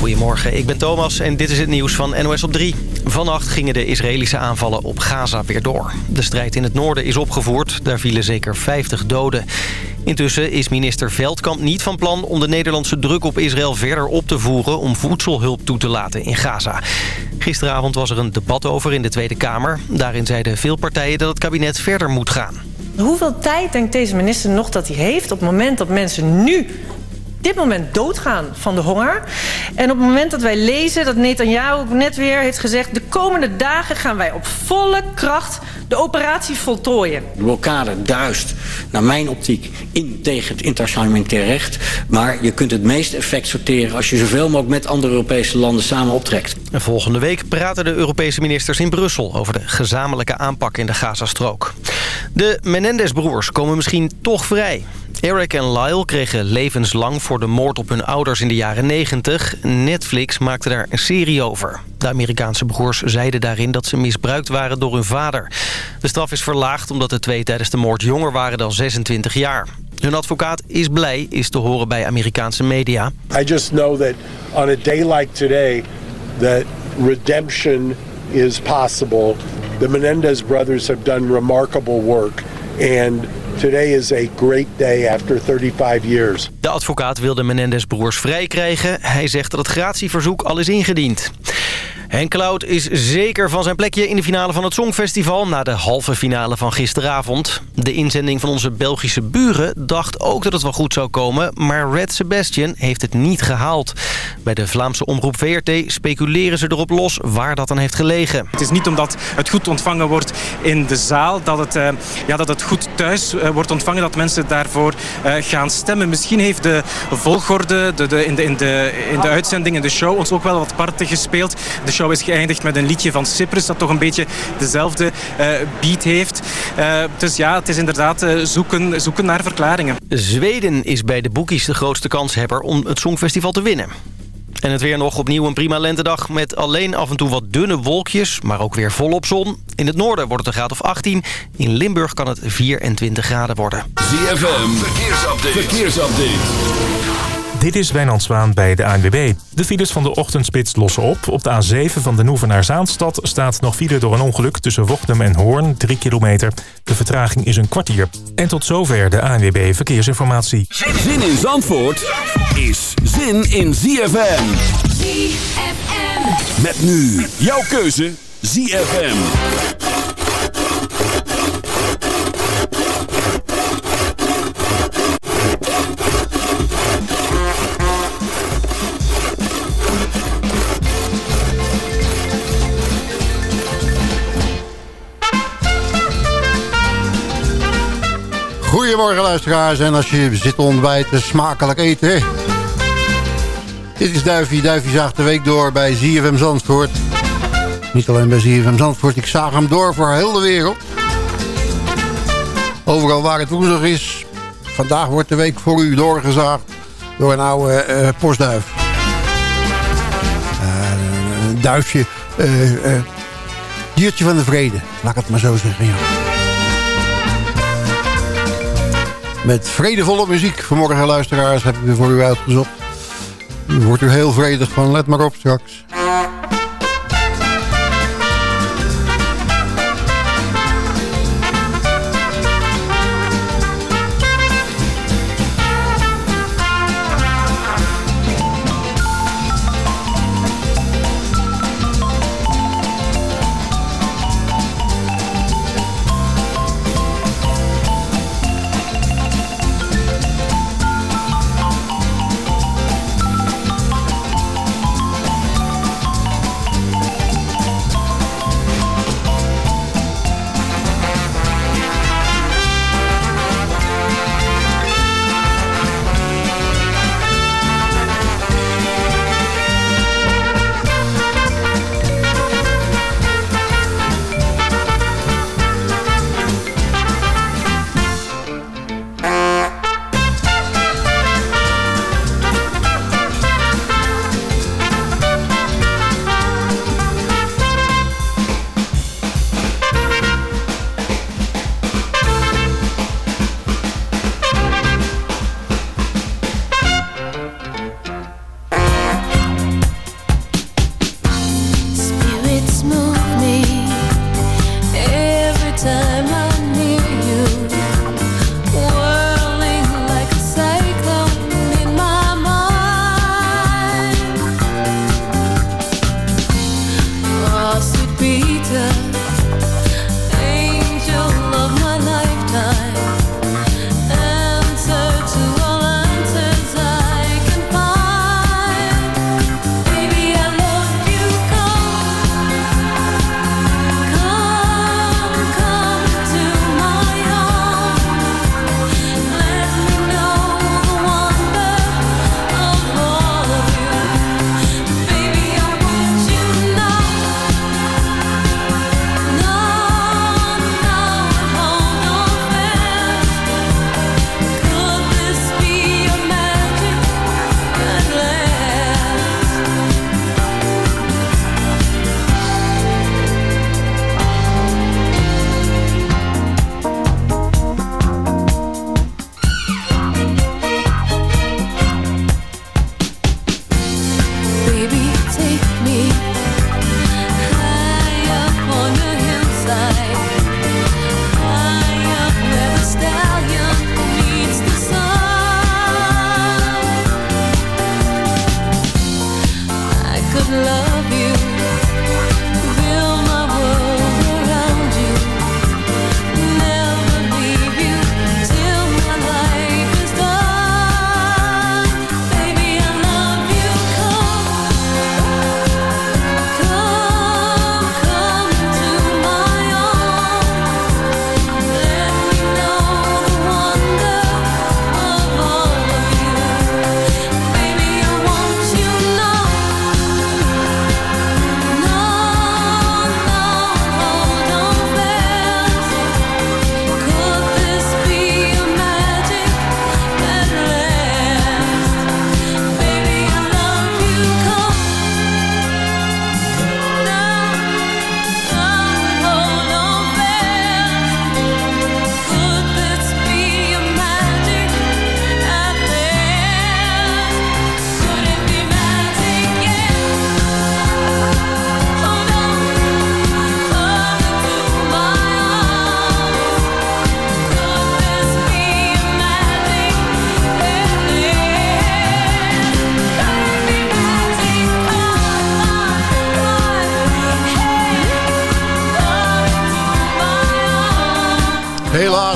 Goedemorgen, ik ben Thomas en dit is het nieuws van NOS op 3. Vannacht gingen de Israëlische aanvallen op Gaza weer door. De strijd in het noorden is opgevoerd, daar vielen zeker 50 doden. Intussen is minister Veldkamp niet van plan om de Nederlandse druk op Israël verder op te voeren... om voedselhulp toe te laten in Gaza. Gisteravond was er een debat over in de Tweede Kamer. Daarin zeiden veel partijen dat het kabinet verder moet gaan. Hoeveel tijd denkt deze minister nog dat hij heeft... op het moment dat mensen nu dit moment doodgaan van de honger. En op het moment dat wij lezen dat Netanyahu net weer heeft gezegd... de komende dagen gaan wij op volle kracht de operatie voltooien. De blokkade duist, naar mijn optiek, in tegen het internationaal humanitair recht. Maar je kunt het meeste effect sorteren als je zoveel mogelijk met andere Europese landen samen optrekt. En volgende week praten de Europese ministers in Brussel... over de gezamenlijke aanpak in de Gazastrook. De Menendez-broers komen misschien toch vrij. Eric en Lyle kregen levenslang voor de moord op hun ouders in de jaren 90. Netflix maakte daar een serie over. De Amerikaanse broers zeiden daarin dat ze misbruikt waren door hun vader. De straf is verlaagd omdat de twee tijdens de moord jonger waren dan 26 jaar. Hun advocaat is blij, is te horen bij Amerikaanse media. I just know that on a day like today that redemption is possible. The Menendez brothers have done remarkable work and Today is a great day after 35 years. De advocaat wil de Menendez-broers vrij krijgen. Hij zegt dat het gratieverzoek al is ingediend. Henk Cloud is zeker van zijn plekje in de finale van het Songfestival... na de halve finale van gisteravond. De inzending van onze Belgische buren dacht ook dat het wel goed zou komen... maar Red Sebastian heeft het niet gehaald. Bij de Vlaamse omroep VRT speculeren ze erop los waar dat dan heeft gelegen. Het is niet omdat het goed ontvangen wordt in de zaal... dat het, uh, ja, dat het goed thuis uh, wordt ontvangen, dat mensen daarvoor uh, gaan stemmen. Misschien heeft de volgorde de, de, in, de, in, de, in de uitzending, in de show... ons ook wel wat parten gespeeld... De show is geëindigd met een liedje van Cyprus dat toch een beetje dezelfde uh, beat heeft. Uh, dus ja, het is inderdaad uh, zoeken, zoeken naar verklaringen. Zweden is bij de boekies de grootste kanshebber om het Songfestival te winnen. En het weer nog opnieuw een prima lentedag met alleen af en toe wat dunne wolkjes, maar ook weer volop zon. In het noorden wordt het een graad of 18. In Limburg kan het 24 graden worden. ZFM, verkeersupdate. verkeersupdate. Dit is Wijnand Zwaan bij de ANWB. De files van de ochtendspits lossen op. Op de A7 van Den Hoeven naar Zaanstad staat nog file door een ongeluk tussen Wochtem en Hoorn, 3 kilometer. De vertraging is een kwartier. En tot zover de ANWB Verkeersinformatie. Zin in Zandvoort is zin in ZFM. ZFM. Met nu jouw keuze ZFM. Goedemorgen luisteraars en als je zit ontbijten, smakelijk eten. Dit is Duifie, Duifie zaagt de week door bij ZFM Zandvoort. Niet alleen bij ZFM Zandvoort, ik zaag hem door voor heel de wereld. Overal waar het woensdag is, vandaag wordt de week voor u doorgezaagd door een oude uh, postduif. Uh, een duifje, uh, diertje van de vrede, laat ik het maar zo zeggen, ja. Met vredevolle muziek vanmorgen, luisteraars, heb ik weer voor u uitgezocht. Wordt u heel vredig van, let maar op straks.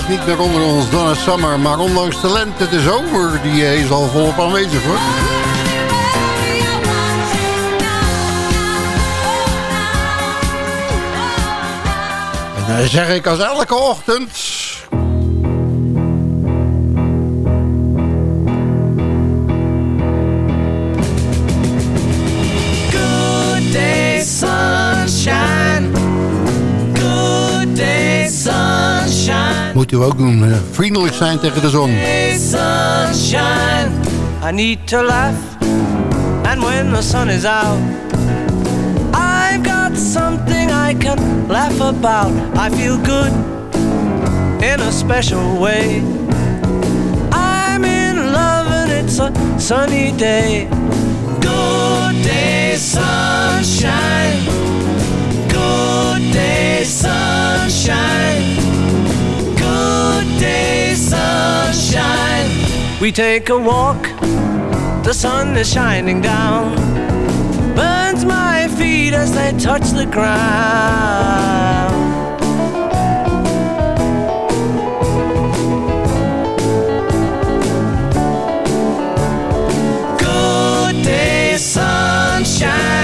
Niet meer onder ons Donna Summer. Maar ondanks talent, het is over. Die is al volop aanwezig hoor. En dan zeg ik als elke ochtend... Moet u ook doen. Eh, vriendelijk zijn tegen de zon. Sunshine, I need to laugh. And when the sun is out, I've got something I can laugh about. I feel good in a special way. I'm in love and it's a sunny day. Good day, sunshine. Good day, sunshine. Sunshine. We take a walk, the sun is shining down, burns my feet as they touch the ground. Good day, sunshine.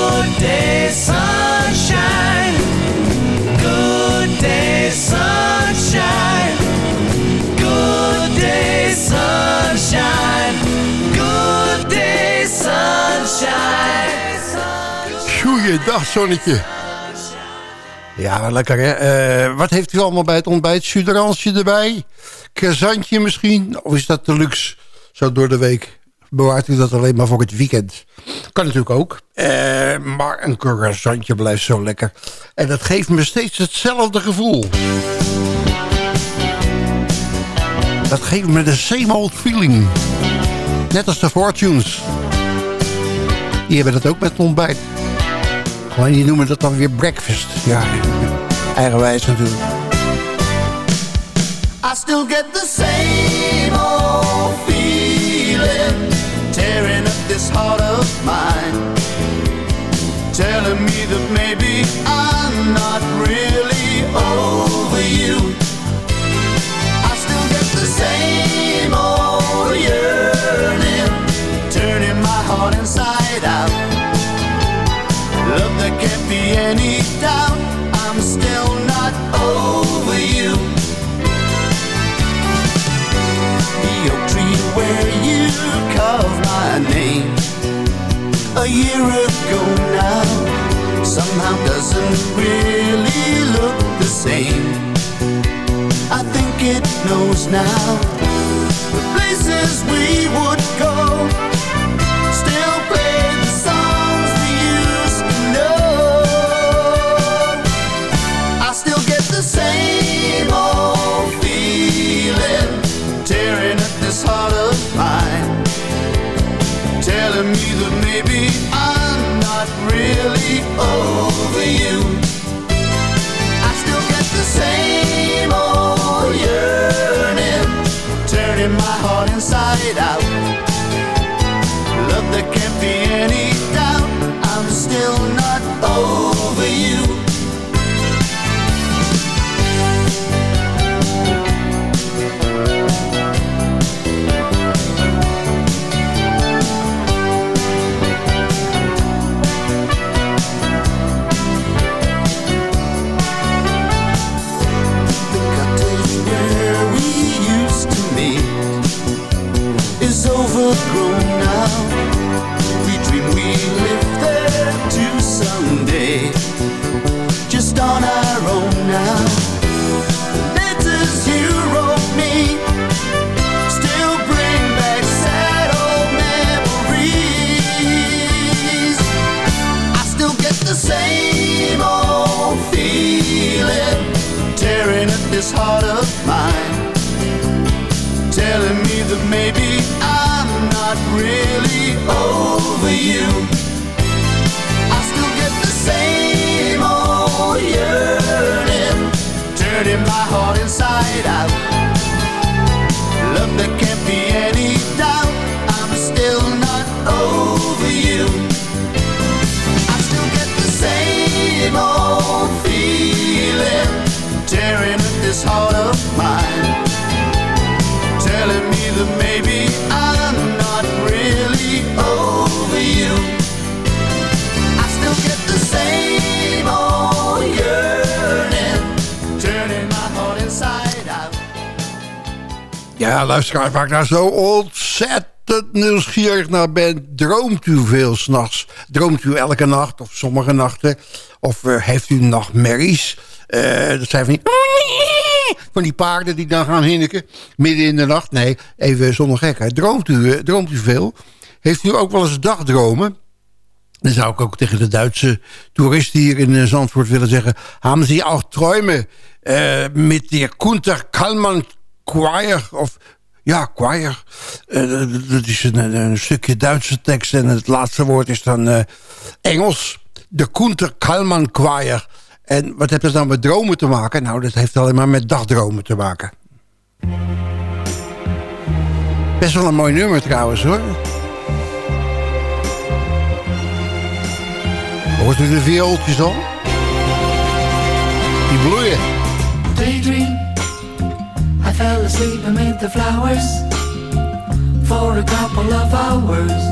Good day, sunshine. Good day, sunshine. Good day, sunshine. Good day, sunshine. Goeiedag, zonnetje. Ja, lekker hè. Uh, wat heeft u allemaal bij het ontbijt? Suderensje erbij? Kazantje misschien? Of is dat de luxe zo door de week? Bewaart u dat alleen maar voor het weekend. Kan natuurlijk ook. Eh, maar een croissantje blijft zo lekker. En dat geeft me steeds hetzelfde gevoel. Dat geeft me de same old feeling. Net als de Fortunes. Die hebben dat ook met ontbijt. Gewoon, die noemen dat dan weer breakfast. Ja, eigenwijs natuurlijk. I still get the same Telling me that maybe I'm not somehow doesn't really look the same. I think it knows now the places we would go. Inside out. Ja, luisteraars, waar ik nou zo ontzettend nieuwsgierig naar ben. Droomt u veel s'nachts? Droomt u elke nacht of sommige nachten? Of eh, heeft u nachtmerries? Eh dat zijn van die... Van die paarden die dan gaan hinniken midden in de nacht. Nee, even zonder gekheid. Droomt u, eh, droomt u veel? Heeft u ook wel eens dagdromen? Dan zou ik ook tegen de Duitse toeristen hier in Zandvoort willen zeggen... Haben Sie auch Träume äh, mit der Kunter Kalman Choir? Of ja, choir. Eh, dat is een, een, stukje Duitse tekst en het laatste woord is dan eh, Engels. De Kunter Kalman Choir. En wat heeft dat nou met dromen te maken? Nou, dat heeft alleen maar met dagdromen te maken. Best wel een mooi nummer trouwens hoor. Hoort u de viooltjes al? Die bloeien. I fell asleep amid the flowers for a couple of hours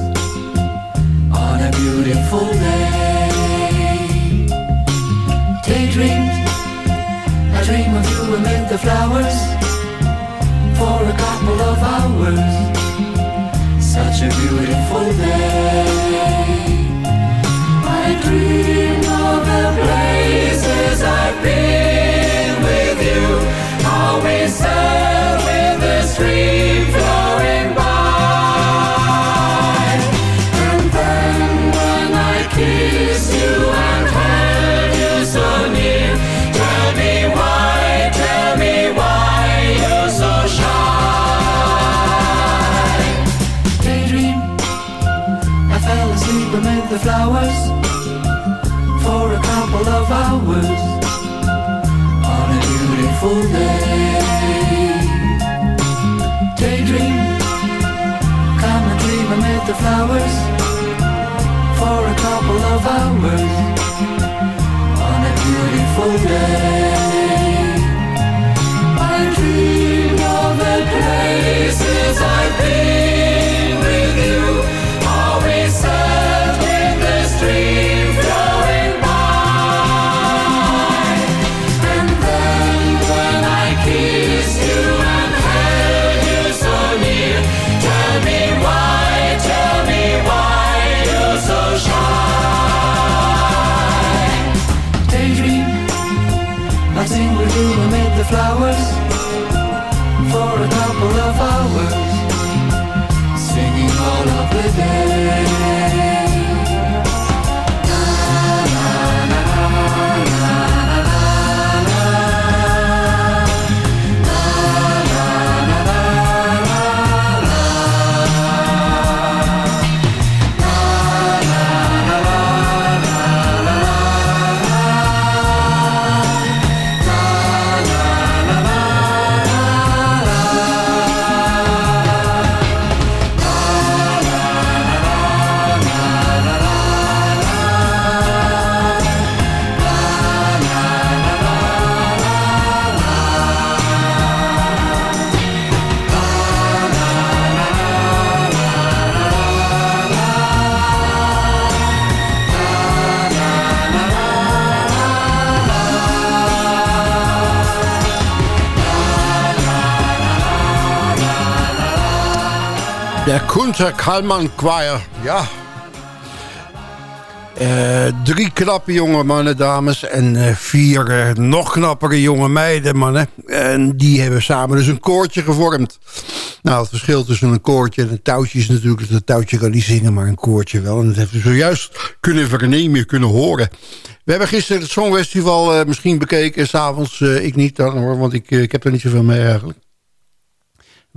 on a beautiful day. Daydream, I dream of you amid the flowers for a couple of hours. Such a beautiful day. Kunter Kalman Choir. Ja. Eh, drie knappe jonge mannen, dames. En eh, vier eh, nog knappere jonge meiden, mannen. En die hebben samen dus een koortje gevormd. Nou, het verschil tussen een koortje en een touwtje is natuurlijk... dat een touwtje kan niet zingen, maar een koortje wel. En dat hebben we zojuist kunnen vernemen, kunnen horen. We hebben gisteren het Songfestival misschien bekeken. S'avonds, ik niet dan hoor, want ik, ik heb er niet zoveel mee eigenlijk.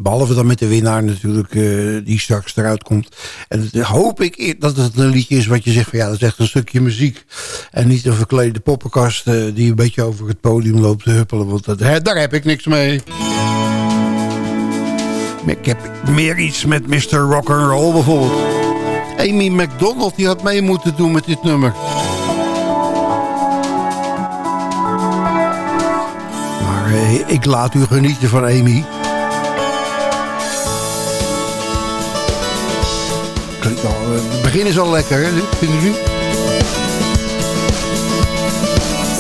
Behalve dan met de winnaar natuurlijk, eh, die straks eruit komt. En dat hoop ik dat het een liedje is wat je zegt van ja, dat is echt een stukje muziek. En niet een verklede poppenkast eh, die een beetje over het podium loopt te huppelen. Want dat, hè, daar heb ik niks mee. Ik heb meer iets met Mr. Rock'n'Roll bijvoorbeeld. Amy McDonald die had mee moeten doen met dit nummer. Maar eh, ik laat u genieten van Amy. Klinkt eh, het begin is al lekker, hè? Vinden jullie?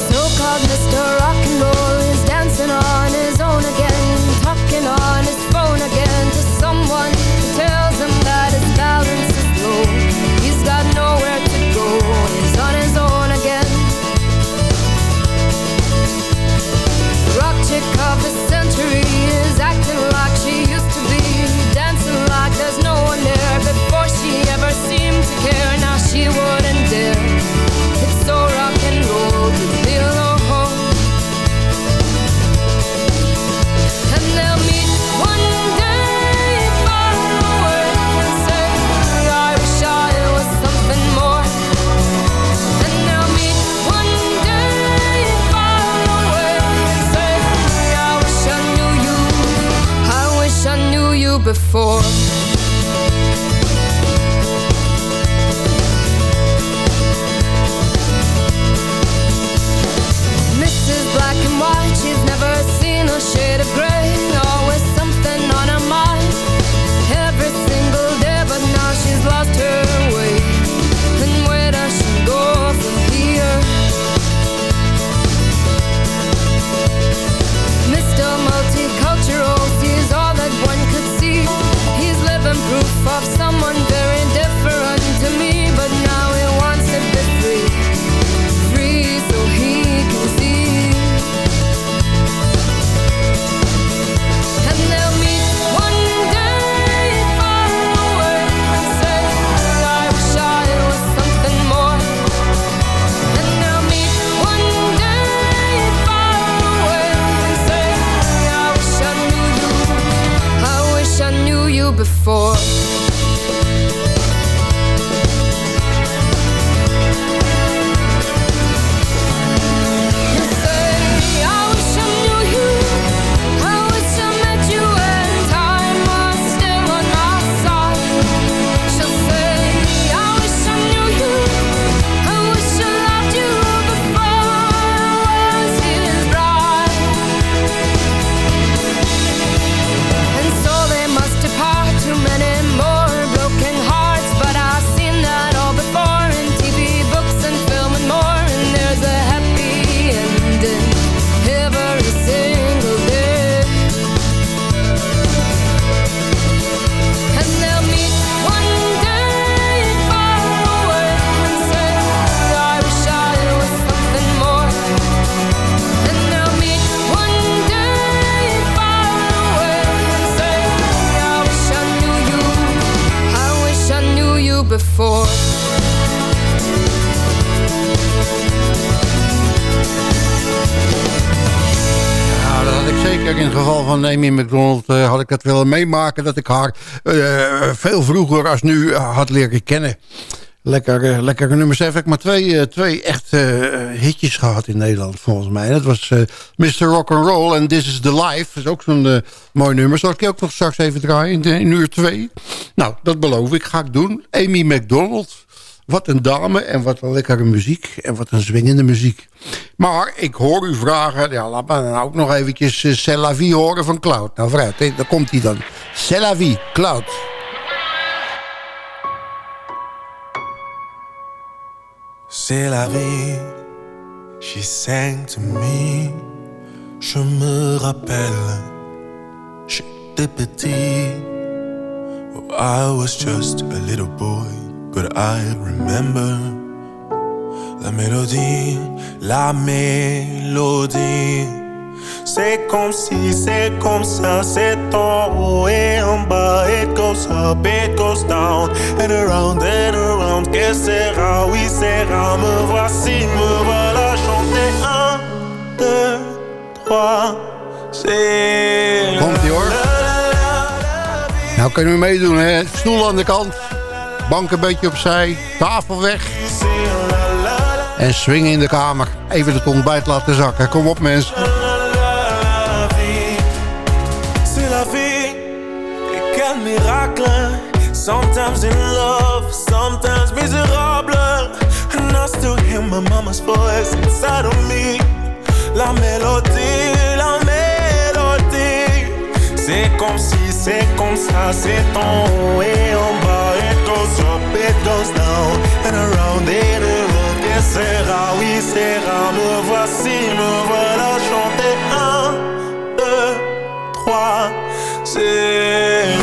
So-called Mr. Amy McDonald eh, had ik het willen meemaken... dat ik haar eh, veel vroeger als nu eh, had leren kennen. Lekker, lekkere nummers. Heb ik maar twee, twee echt hitjes gehad in Nederland, volgens mij. Dat was Mr. Rock'n'Roll en This is the Life. Dat is ook zo'n mooi nummer. Zal ik die ook nog straks even draaien in, in uur twee? Nou, dat beloof ik. Ga ik doen. Amy McDonald. Wat een dame en wat een lekkere muziek. En wat een zwingende muziek. Maar ik hoor u vragen... Ja, laat me dan ook nog eventjes uh, C'est la vie horen van Cloud. Nou, vooruit. Daar komt hij dan. C'est la vie, Cloud. C'est la vie, she sang to me. Je me rappelle, j'étais petit. Oh, I was just a little boy, but I remember la mélodie, la mélodie. C'est comme si, c'est comme ça, c'est en haut et en bas. It goes up, it goes down, and around and around. Que sera, oui, sera. Me voici, me voilà chanter. Un, deux, trois, c'est. Komt-ie, hoor. Nou kunnen we meedoen, hè. Stoel aan de kant. Bank een beetje opzij. Tafel weg. En swingen in de kamer. Even het ontbijt laten zakken. Kom op, mensen. Sometimes in love, sometimes miserable. And I still hear my mama's voice inside of me. La mélodie, la mélodie. C'est comme si, c'est comme ça, c'est en haut et en bas. Goes up, down, and around and around. Que sera, oui, sera. Me voici, me voilà chanter. Un, deux, trois, c'est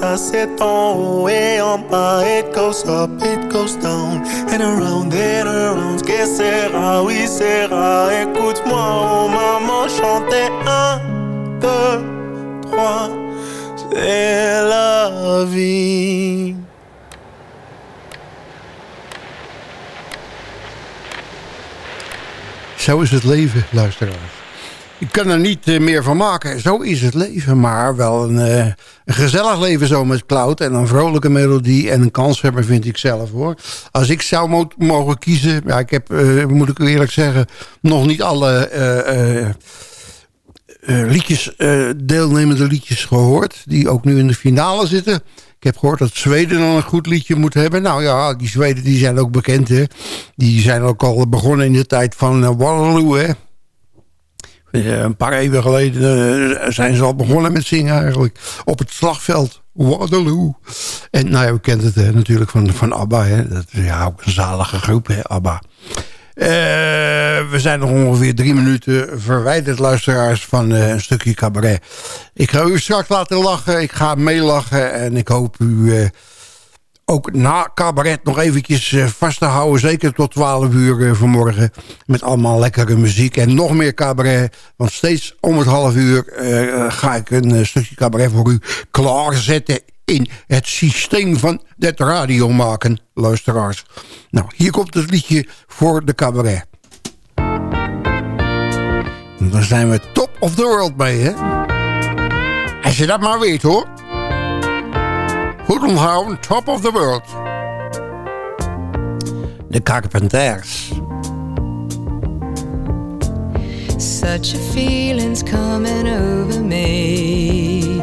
ça, en et en. It goes up, it and around and around. Que sera, oui, sera. Écoute-moi, oh maman, chanter un, deux, trois. C'est la vie. Zo is het leven, luisteraars. Ik kan er niet eh, meer van maken. Zo is het leven, maar wel een, eh, een gezellig leven zo met Cloud. En een vrolijke melodie en een kanshebber vind ik zelf hoor. Als ik zou mo- mogen kiezen... Ja, ik heb, eh, moet ik eerlijk zeggen... nog niet alle liedjes, deelnemende liedjes gehoord. Die ook nu in de finale zitten. Ik heb gehoord dat Zweden dan een goed liedje moet hebben. Nou ja, die Zweden die zijn ook bekend. Hè. Die zijn ook al begonnen in de tijd van Waterloo. Een paar eeuwen geleden eh, zijn ze al begonnen met zingen eigenlijk. Op het slagveld. Waterloo. En nou ja, u kent het natuurlijk van, van ABBA. Hè. Dat is ja, ook een zalige groep, hè, ABBA. Eh, we zijn nog ongeveer drie minuten verwijderd, luisteraars, van eh, een stukje cabaret. Ik ga u straks laten lachen, ik ga meelachen en ik hoop u ook na cabaret nog eventjes eh, vast te houden. Zeker tot 12 uur eh, vanmorgen. Met allemaal lekkere muziek en nog meer cabaret. Want steeds om het half uur eh, ga ik een stukje cabaret voor u klaarzetten in het systeem van het radio maken, luisteraars. Nou, hier komt het liedje voor de cabaret. Dan zijn we top of the world mee, hè? Als je dat maar weet, hoor. Goed onthouden, top of the world. De Carpenters. Such a feeling's coming over me.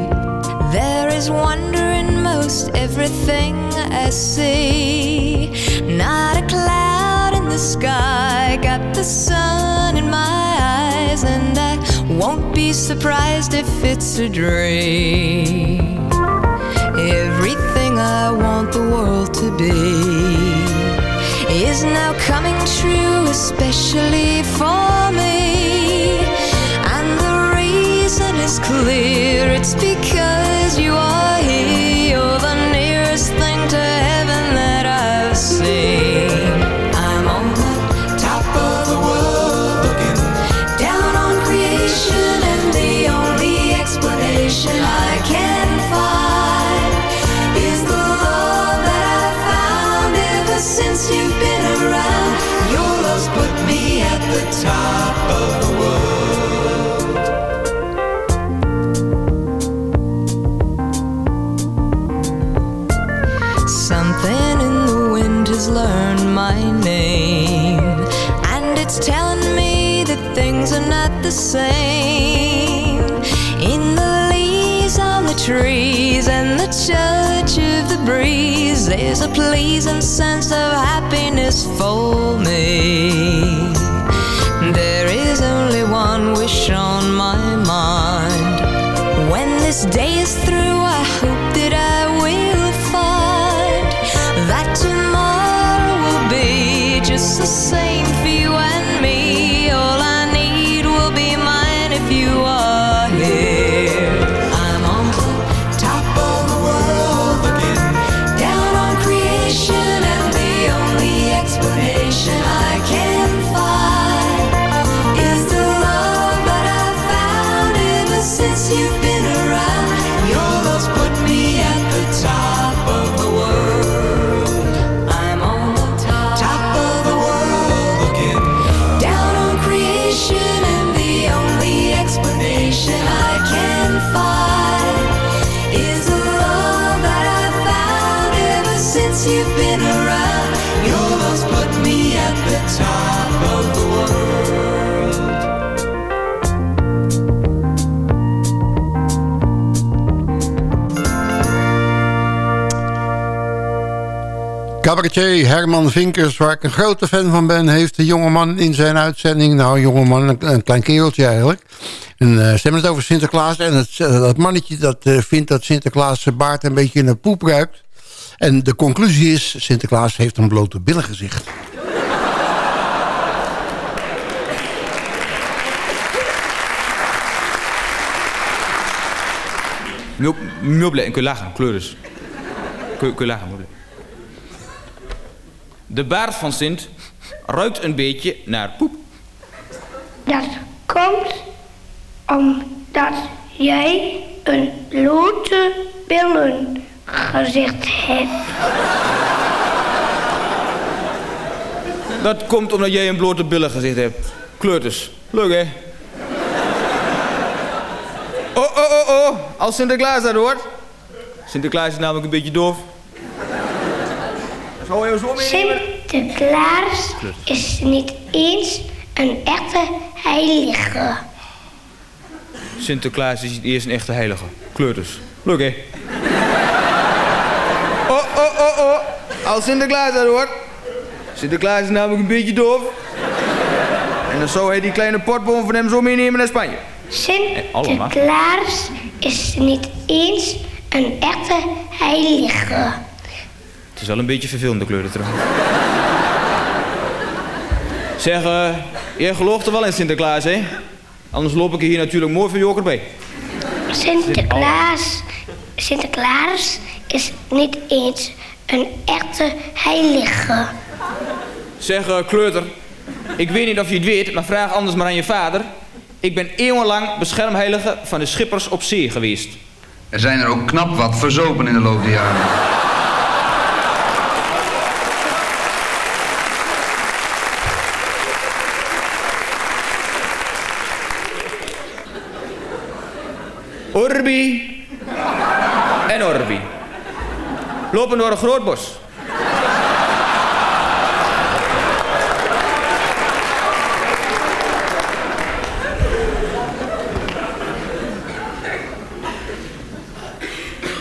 There is wonder in most everything I see. Not a cloud in the sky, got the sun in my eyes, and I won't be surprised if it's a dream. I want the world to be is now coming true, especially for me. And the reason is clear it's because you are the same. In the leaves on the trees and the touch of the breeze, there's a pleasing sense of happiness for me. There is only one wish on my mind. When this day is through, I hope that I will find that tomorrow will be just the same Cabaretier Herman Vinkers, waar ik een grote fan van ben... heeft de jongeman in zijn uitzending... nou, jongeman, een, een klein kereltje eigenlijk. En, eh, ze het over Sinterklaas. En het, eh, dat mannetje dat eh, vindt dat Sinterklaas zijn baard een beetje in de poep ruikt. En de conclusie is... Sinterklaas heeft een blote billengezicht. Meuble, kun je lachen, kleurens. Kun, kun je lachen. De baard van Sint ruikt een beetje naar poep. Dat komt omdat jij een blote billengezicht hebt. Dat komt omdat jij een blote billen gezicht hebt. Kleurters. Leuk, hè? Oh, oh, oh, oh. Als Sinterklaas dat hoort. Sinterklaas is namelijk een beetje doof. Zou je zo meenemen? Sinterklaas is niet eens een echte heilige. Sinterklaas is niet eerst een echte heilige. Kleurters. Leuk, hè? Oh, oh, oh, oh. Als Sinterklaas dat hoort. Sinterklaas is namelijk een beetje doof. En dan zou hij die kleine potboom van hem zo meenemen naar Spanje. Sinterklaas is niet eens een echte heilige. Het is wel een beetje vervelende kleuren trouwens. Zeg, eh, jij gelooft er wel in Sinterklaas, hè? Anders loop ik er hier natuurlijk mooi voor joker bij. Sinterklaas, Sinterklaas is niet eens een echte heilige. Zeg, eh, kleuter, ik weet niet of je het weet, maar vraag anders maar aan je vader. Ik ben eeuwenlang beschermheilige van de schippers op zee geweest. Er zijn er ook knap wat verzopen in de loop der jaren. Orbi en Orbi. Lopen door een groot bos.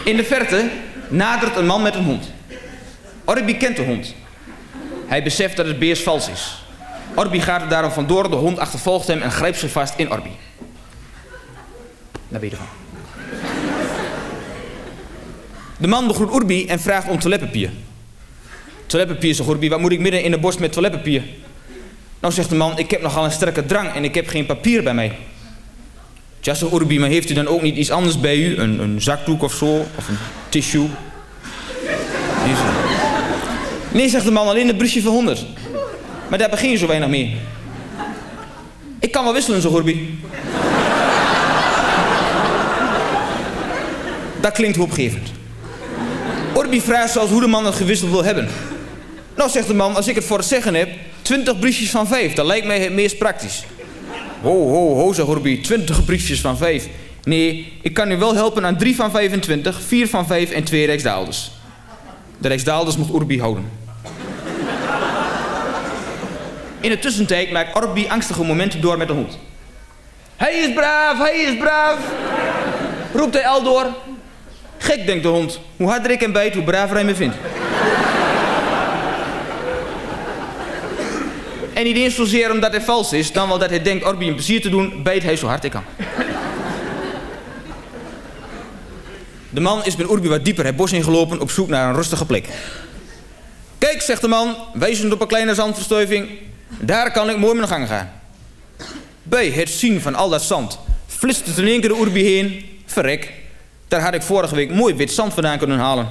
In de verte nadert een man met een hond. Orbi kent de hond. Hij beseft dat het beers vals is. Orbi gaat er daarom vandoor, de hond achtervolgt hem en grijpt zich vast in Orbi. Daar ben je ervan. De man begroet Urbi en vraagt om toiletpapier. Toiletpapier, zegt Urbi, wat moet ik midden in de borst met toiletpapier? Nou zegt de man, ik heb nogal een sterke drang en ik heb geen papier bij mij. Ja, zegt Urbi, maar heeft u dan ook niet iets anders bij u? Een, een zakdoek of zo? Of een tissue? Nee, zegt- de man, alleen een briefje van 100. Maar daar begin je zo weinig mee. Ik kan wel wisselen, zegt Urbi. Dat klinkt hoopgevend. Orbi vraagt zelfs hoe de man het gewisseld wil hebben. Nou, zegt de man, als ik het voor het zeggen heb, 20 briefjes van 5, dat lijkt mij het meest praktisch. Ho, ho, ho, zegt Orbi, 20 briefjes van 5. Nee, ik kan u wel helpen aan 3 van 25, 4 van 5 en 2 Rijksdaalders. De Rijksdaalders moet Orbi houden. In de tussentijd maakt Orbi angstige momenten door met de hond. Hij is braaf, hij is braaf, roept hij al door. Gek, denkt de hond. Hoe harder ik hem bijt, hoe braver hij me vindt. en niet eens zozeer omdat hij vals is, dan wel dat hij denkt Orbi een plezier te doen, bijt hij zo hard hij kan. De man is met Urbi wat dieper het bos ingelopen op zoek naar een rustige plek. Kijk, zegt de man, wijzend op een kleine zandverstuiving. Daar kan ik mooi mijn gang gaan. Bij het zien van al dat zand flitst het in één keer de heen. Verrek, daar had ik vorige week mooi wit zand vandaan kunnen halen.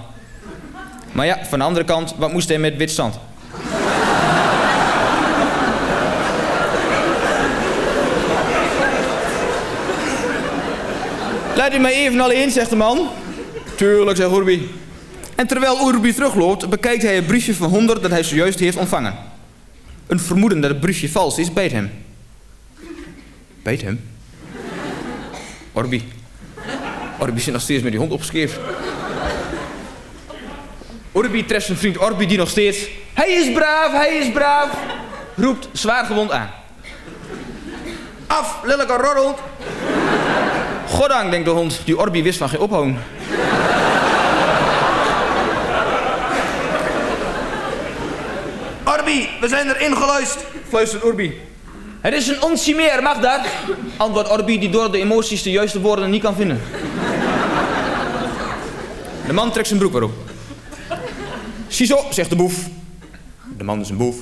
Maar ja, van de andere kant, wat moest hij met wit zand? Laat u mij even alleen, zegt de man. Tuurlijk, zegt Urbi. En terwijl Urbi terugloopt, bekijkt hij het briefje van 100 dat hij zojuist heeft ontvangen. Een vermoeden dat het briefje vals is, bijt hem. Bijt hem? Orbi. Orbi zit nog steeds met die hond opgescheept. Orbi treft zijn vriend Orbi die nog steeds... Hij is braaf, hij is braaf! Roept zwaar gewond aan. Af, lelijke rorrel! Goddank, denkt de hond, die Orbi wist van geen ophouden. Orbi, we zijn erin geluisterd, fluistert Orbi. Het is een onsje meer, mag dat? Antwoordt Orbi die door de emoties de juiste woorden niet kan vinden. De man trekt zijn broek weer op. Ziezo, zegt de boef. De man is een boef.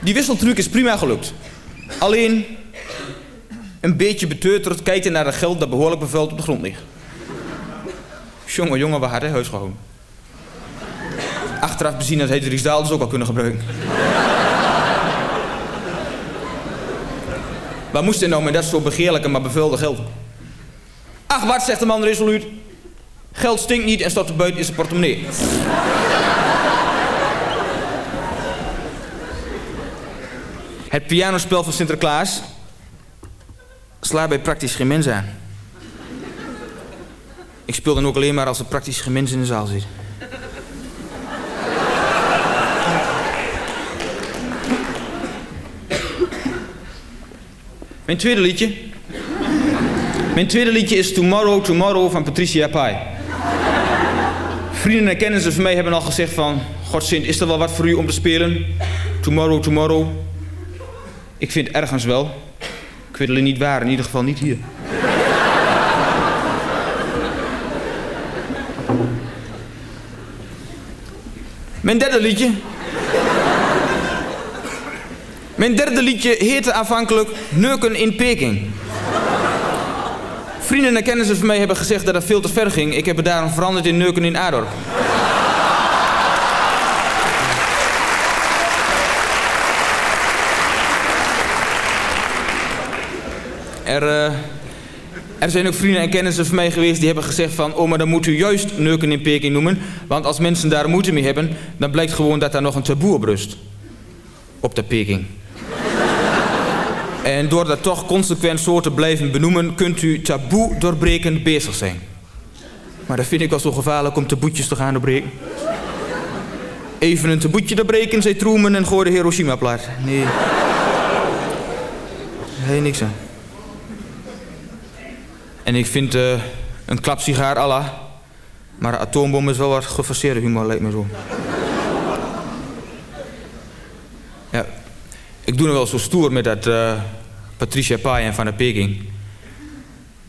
Die wisseltruc is prima gelukt. Alleen, een beetje beteuterd kijkt hij naar het geld dat behoorlijk bevuild op de grond ligt. Jongen, jongen, waar had hij huis gehouden? Achteraf bezien dat hij de Riksdaal dus ook al kunnen gebruiken. Waar moest hij nou met dat soort begeerlijke maar bevuilde geld? Ach, wat, zegt de man resoluut. Geld stinkt niet en staat er buiten in zijn portemonnee. Het pianospel van Sinterklaas slaat bij praktisch geen mens aan. Ik speel dan ook alleen maar als er praktisch geen mens in de zaal zit. Mijn tweede liedje. Mijn tweede liedje is Tomorrow, Tomorrow van Patricia Pai. Vrienden en kennissen van mij hebben al gezegd van... Godsint, is er wel wat voor u om te spelen? Tomorrow, Tomorrow. Ik vind ergens wel. Ik weet alleen niet waar, in ieder geval niet hier. Mijn derde liedje. Mijn derde liedje heette aanvankelijk Neuken in Peking. Vrienden en kennissen van mij hebben gezegd dat het veel te ver ging. Ik heb het daarom veranderd in Neuken in Adorp. Er, eh, er zijn ook vrienden en kennissen van mij geweest die hebben gezegd van... oh, maar dan moet u juist neuken in Peking noemen. Want als mensen daar moeite mee hebben... dan blijkt gewoon dat daar nog een taboe op rust. Op de Peking. En door dat toch consequent zo te blijven benoemen... kunt u taboe doorbrekend bezig zijn. Maar dat vind ik wel zo gevaarlijk om taboetjes te gaan doorbreken. Even een taboetje doorbreken, zei Truman en gooide Hiroshima plat. Nee. Nee, niks aan. En ik vind eh, een klapsigaar Allah. Maar een atoombom is wel wat gefaseerde humor, lijkt me zo. Ja, ik doe nog wel zo stoer met dat eh, Patricia Pai en Van der Peking.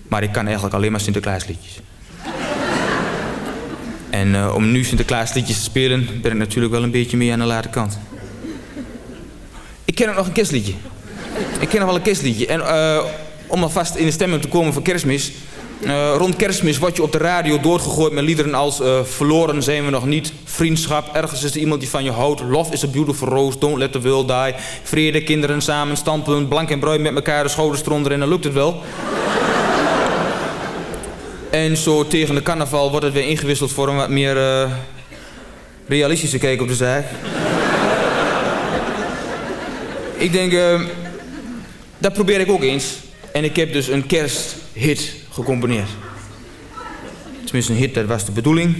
Maar ik kan eigenlijk alleen maar Sinterklaasliedjes. En eh, om nu Sinterklaasliedjes te spelen, ben ik natuurlijk wel een beetje meer aan de late kant. Ik ken ook nog een kerstliedje. Ik ken nog wel een kerstliedje. En eh, om alvast in de stemming te komen voor kerstmis. Eh, rond kerstmis word je op de radio doorgegooid met liederen als eh, Verloren zijn we nog niet, Vriendschap, Ergens is er iemand die van je houdt, Love is a beautiful rose, Don't let the world die, Vrede, kinderen samen, standpunt, blank en bruin met elkaar de schouders eronder en dan lukt het wel. en zo tegen de carnaval wordt het weer ingewisseld voor een wat meer eh, realistische kijk op de zaak. ik denk, dat probeer ik ook eens. En ik heb dus een kersthit gecomponeerd. Tenminste, een hit, dat was de bedoeling.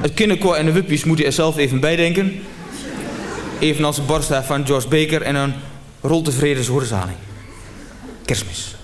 Het kinderkoor en de wuppies moeten er zelf even bij denken. Evenals de borsthaar van George Baker en een rol tevreden. Kerstmis.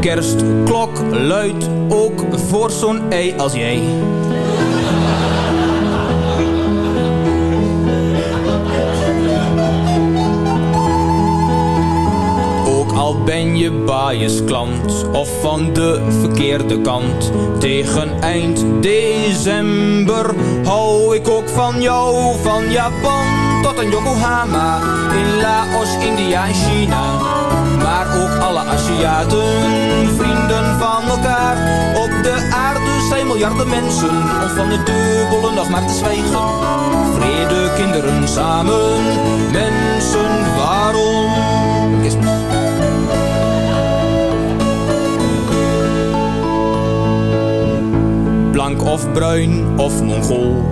Kerstklok luidt ook voor zo'n ei als jij. Ook al ben je biasklant of van de verkeerde kant. Tegen eind december hou ik ook van jou. Van Japan tot aan Yokohama. In Laos, India en China. Maar ook alle Aziaten, vrienden van elkaar. Op de aarde zijn miljarden mensen. Om van de dubbele nog maar te zwijgen. Vrede, kinderen samen. Mensen, waarom? Blank of bruin of Mongool.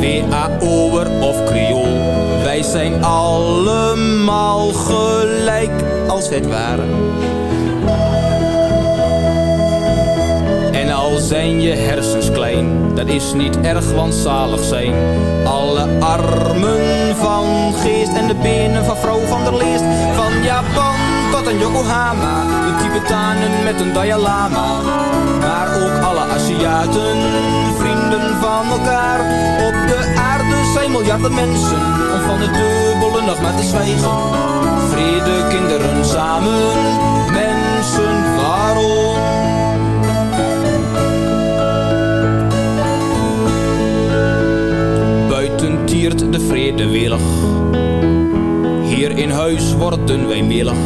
WAO'er of Creool. Wij zijn allemaal gelijk als het ware. En al zijn je hersens klein, dat is niet erg, want zalig zijn. Alle armen van geest en de benen van vrouw van der Leest. Van Japan tot aan Yokohama, de Tibetanen met een Dalai Lama. Maar ook alle Aziaten, vrienden van elkaar. Op de aarde zijn miljarden mensen, om van het dubbele nog maar te zwijgen. Vrede, kinderen samen, mensen, waarom? Buiten tiert de vrede welig. Hier in huis worden wij melig.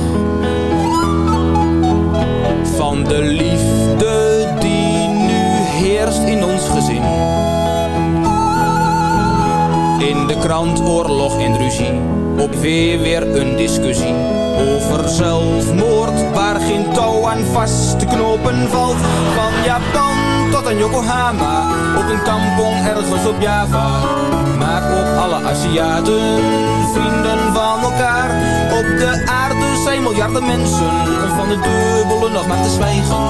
Van de liefde die nu heerst in ons gezin. Krant oorlog en ruzie. Op weer weer een discussie. Over zelfmoord waar geen touw aan vast te knopen valt. Van Japan tot aan Yokohama. Op een kampong ergens op Java. Maar ook alle Aziaten, vrienden van elkaar. Op de aarde zijn miljarden mensen. Om van de dubbele nog maar te zwijgen.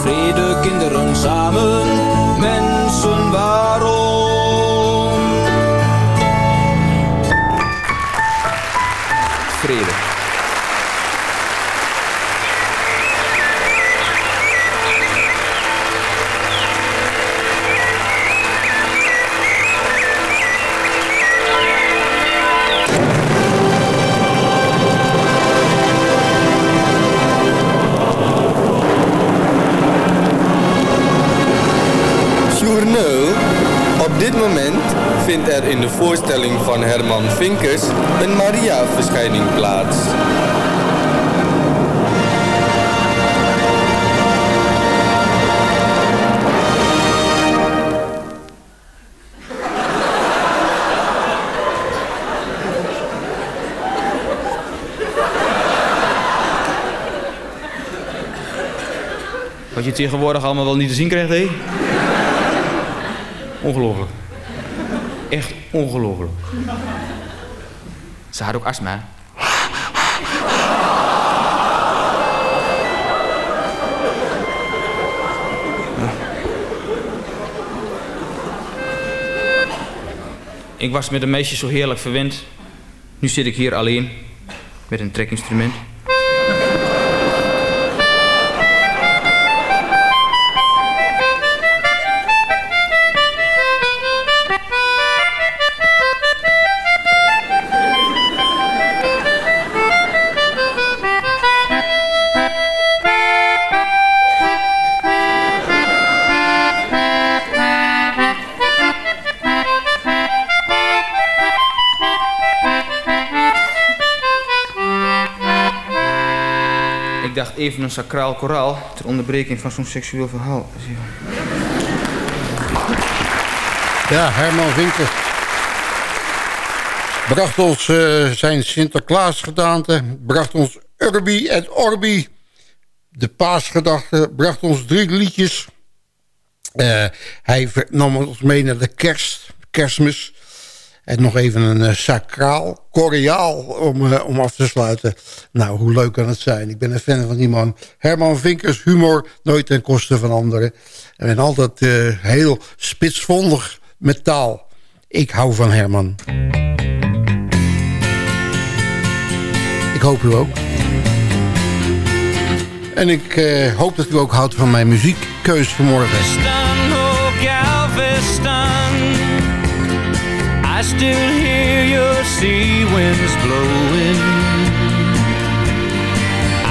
Vrede, kinderen samen. Mensen, waarom? Journal. Op dit moment vindt er in de voorstelling van Herman Vinkers een Maria-verschijning plaats. Wat je tegenwoordig allemaal wel niet te zien krijgt, hé? Ongelooflijk. Echt ongelooflijk. Ze had ook astma. Ik was met een meisje zo heerlijk verwend. Nu zit ik hier alleen met een trekinstrument. Even een sacraal koraal ter onderbreking van zo'n seksueel verhaal. Ja, Herman Winkel. Bracht ons eh, zijn Sinterklaasgedaante. Bracht ons Urbi et Orbi. De paasgedachte. Bracht ons drie liedjes. Eh, hij nam ons mee naar de kerst, kerstmis. En nog even een eh, sacraal, choreaal om, eh, om af te sluiten. Nou, hoe leuk kan het zijn? Ik ben een fan van die man. Herman Vinkers, humor, nooit ten koste van anderen. En ben altijd eh, heel spitsvondig met taal. Ik hou van Herman. Ik hoop u ook. En ik hoop dat u ook houdt van mijn muziekkeus vanmorgen. I still hear your sea winds blowing.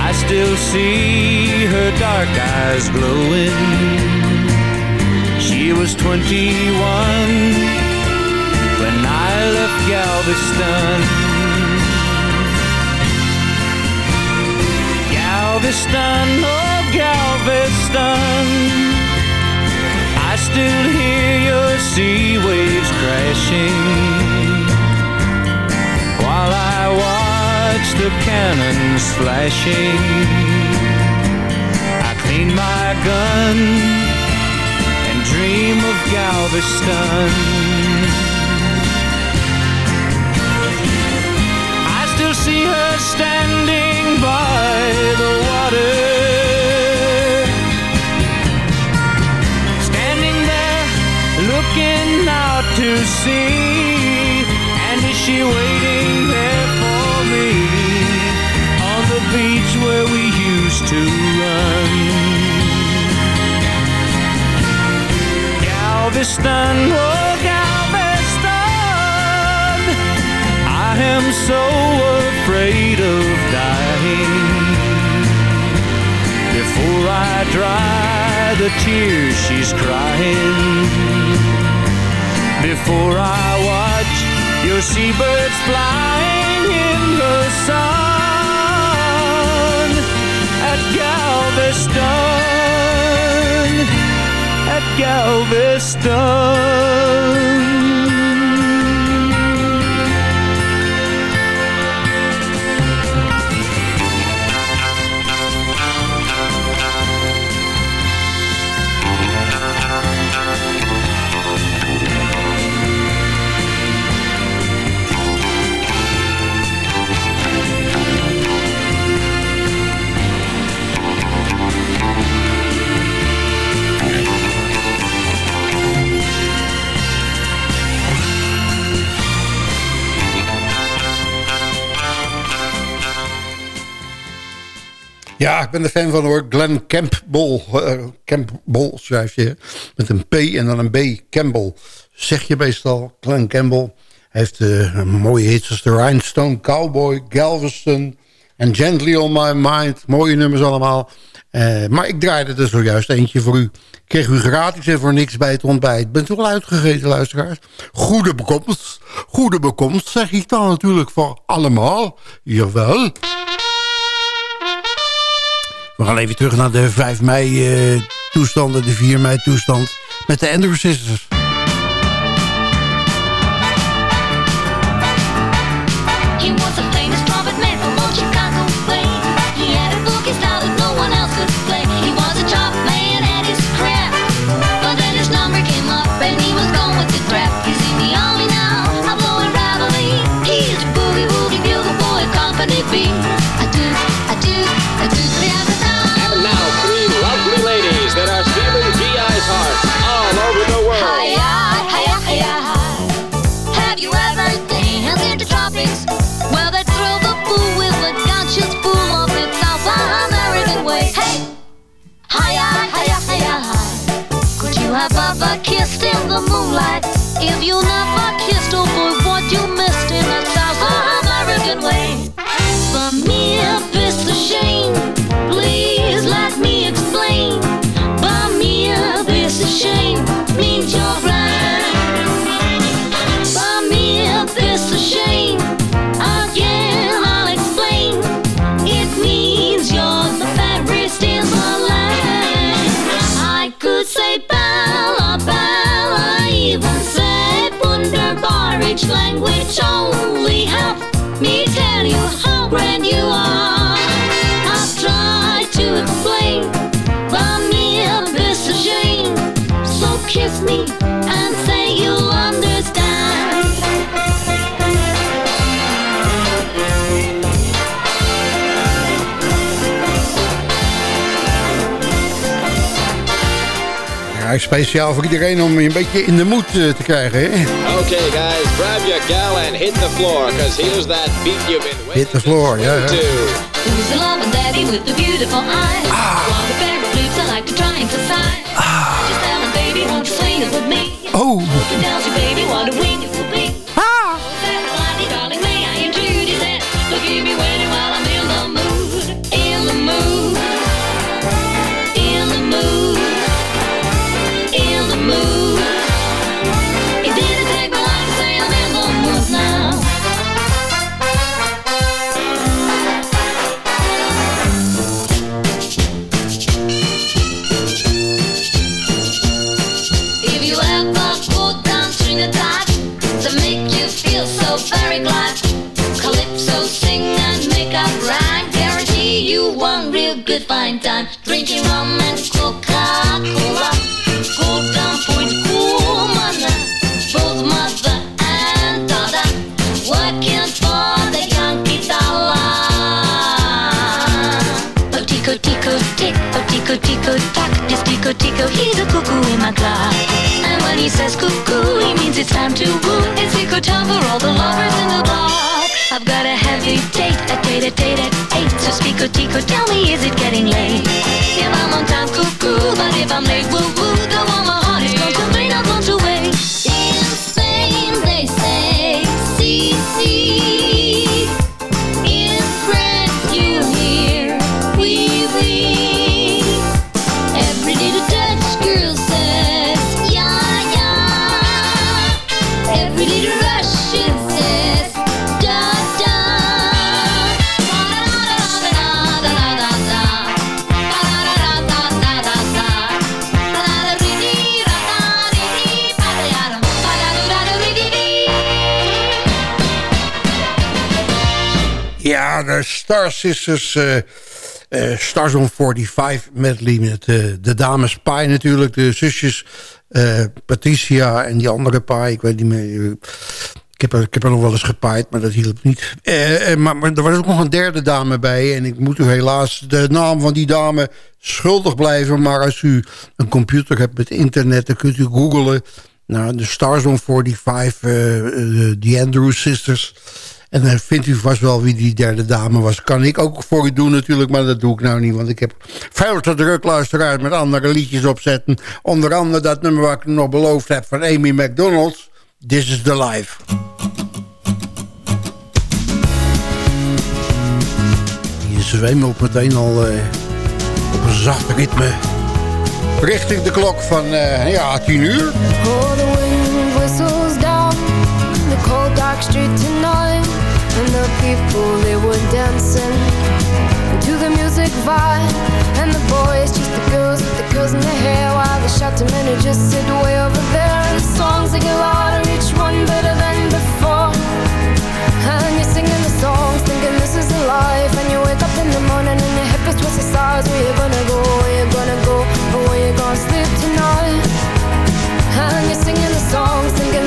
I still see her dark eyes glowing. She was 21 when I left Galveston. Galveston, oh Galveston. I still hear your sea waves crashing. While I watch the cannons flashing I clean my gun and dream of Galveston to sea And is she waiting there for me On the beach where we used to run? Galveston, oh Galveston I am so afraid of dying. Before I dry the tears she's crying Before I watch your seabirds flying in the sun. At Galveston At Galveston Ja, ik ben er fan van hoor. Glenn Campbell. eh, Campbell schrijf je. Met een P en dan een B. Campbell. Zeg je meestal. Glenn Campbell heeft eh, mooie hits als The Rhinestone Cowboy, Galveston en Gently on My Mind. Mooie nummers allemaal. Eh, maar ik draaide er zojuist eentje voor u. Kreeg u gratis en voor niks bij het ontbijt. Bent u al uitgegeten, luisteraars? Goede bekomst. Goede bekomst, zeg ik dan natuurlijk voor allemaal. Jawel. We gaan even terug naar de 5 mei eh, toestanden, de 4 mei toestand. Met de Andrew Sisters. The moonlight. If you never kissed, oh boy, what you missed in the South American way. For me, if it's a shame, please let me explain. For me, if it's a shame, means you're language only help me tell you how grand you are. I've tried to explain, but me a shame. So kiss me and say you'll understand. Ja, speciaal voor iedereen om je een beetje in de moed eh, te krijgen. Hè? Okay, guys, grab your gal and hit the floor, cause here's that beat you've been waiting Hit the floor, ja. ja. Who's the loving daddy with the beautiful eyes? All the fairy flutes I like to try and emphasize. Just tell him, baby, won't you swing it with me? Oh. You, baby, fine time. Drinking rum and Coca-Cola, go down Point Cumana, both mother and daughter, working for the Yankee dollar. Oh tico tico tick, oh tico tico tack, this tico tico, he's a cuckoo in my clock. And when he says cuckoo, he means it's time to woo. It's tico time for all the lovers in the block. I've got a heavy date, a date, a date at eight. So speak tico, tell is it getting late? Star Sisters... eh, Starzone 45 medley met eh, de dames Pai natuurlijk. De zusjes eh, Patricia en die andere Pai. Ik weet niet meer. eh, Ik heb, er, ik nog wel eens gepaaid, maar dat hielp niet. Maar, maar er was ook nog een derde dame bij. En ik moet u helaas de naam van die dame schuldig blijven. Maar als u een computer hebt met internet, dan kunt u googlen. Nou, de Starzone 45, eh, eh, de Andrews Sisters. En dan vindt u vast wel wie die derde dame was. Kan ik ook voor u doen natuurlijk, maar dat doe ik nou niet. Want ik heb veel te druk luisteraars met andere liedjes opzetten. Onder andere dat nummer wat ik nog beloofd heb van Amy McDonald's. This is the life. Je zwemelt meteen al eh, op een zacht ritme. Richting de klok van eh, ja, 10 uur. The wind whistles down the cold dark street the people they were dancing to the music vibe, and the boys just the girls with the girls in their hair, while the shouting men just sit way over there, and the songs they get louder, each one better than before, and you're singing the songs, thinking this is the life, and you wake up in the morning and your hip is twisted sides, where you gonna go, where you gonna go, or where you gonna sleep tonight. And you're singing the songs, thinking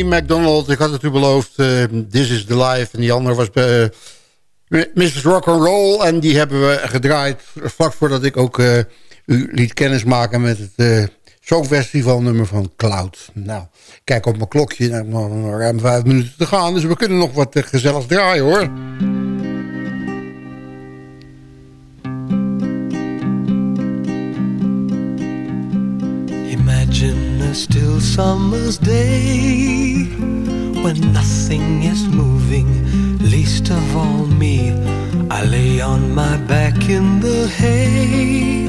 Amy McDonald, ik had het u beloofd, eh, This is the Life. En die andere was eh, Mrs. Rock'n'Roll. En die hebben we gedraaid vlak voordat ik ook eh, u liet kennismaken met het eh Songfestival nummer van Cloud. Nou, kijk op mijn klokje, nou, ruim vijf minuten te gaan. Dus we kunnen nog wat gezellig draaien hoor. A still summer's day when nothing is moving, least of all me. I lay on my back in the hay.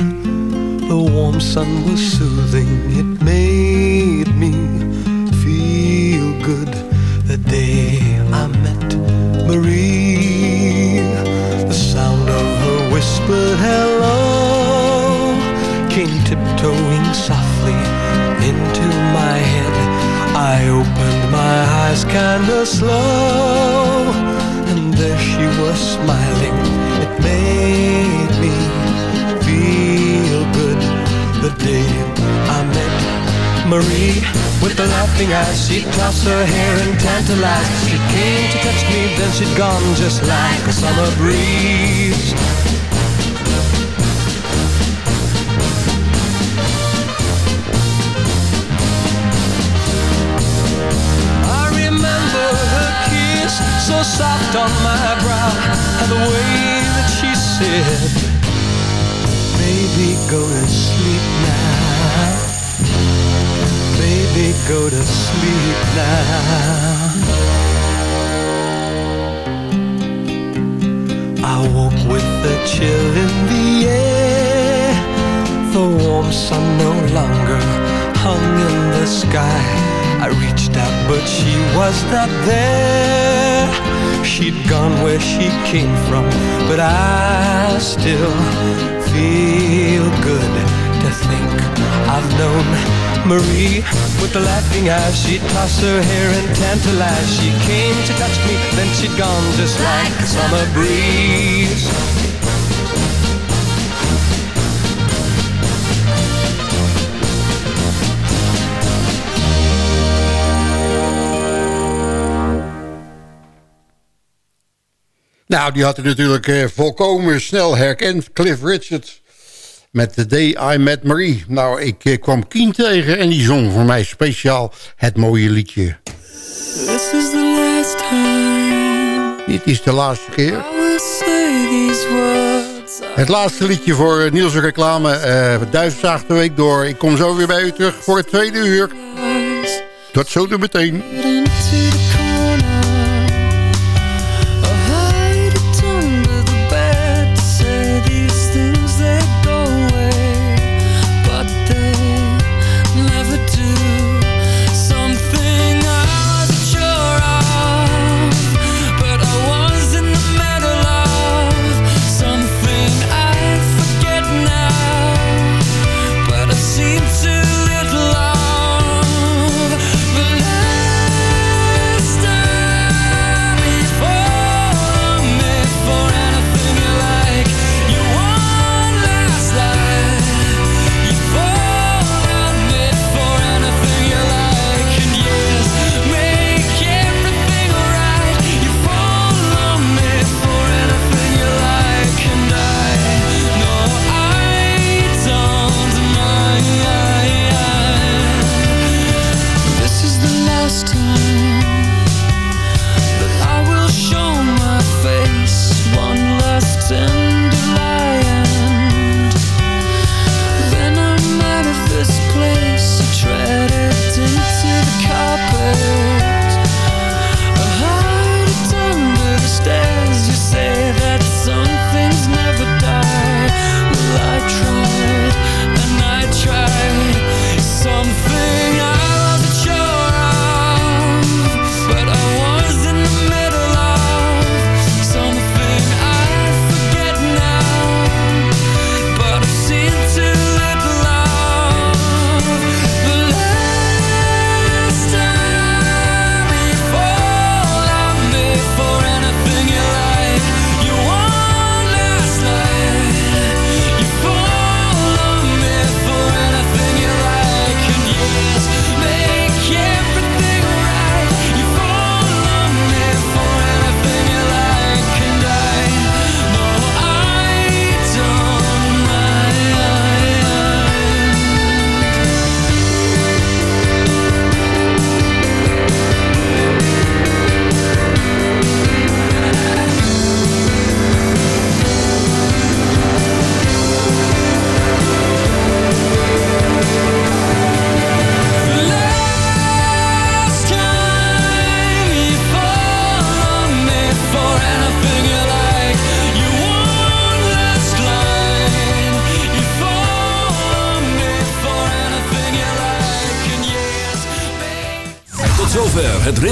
The warm sun was soothing, it made me feel good. The day I met Marie, the sound of her whispered hello came tiptoeing into my head. I opened my eyes kinda slow, and there she was smiling. It made me feel good the day I met Marie with the laughing eyes. She tossed her hair and tantalized. She came to touch me, then she'd gone just like a summer breeze. Soft on my brow and the way that she said, Baby, go to sleep now. Baby, go to sleep now. I woke with the chill in the air. The warm sun no longer hung in the sky. I reached out, but she was not there. She'd gone where she came from, but I still feel good to think I've known Marie with the laughing eyes. She tossed her hair and tantalized. She came to touch me, then she'd gone just like a summer breeze. Nou, die had ik natuurlijk eh, volkomen snel herkend. Cliff Richard met The Day I Met Marie. Nou, ik eh, kwam Kien tegen en die zong voor mij speciaal het mooie liedje. This is the last time Dit is de laatste keer. I will say these words. Het laatste liedje voor eh, Niels' reclame. eh Duifzaag de week door. Ik kom zo weer bij u terug voor het tweede uur. Tot zo meteen.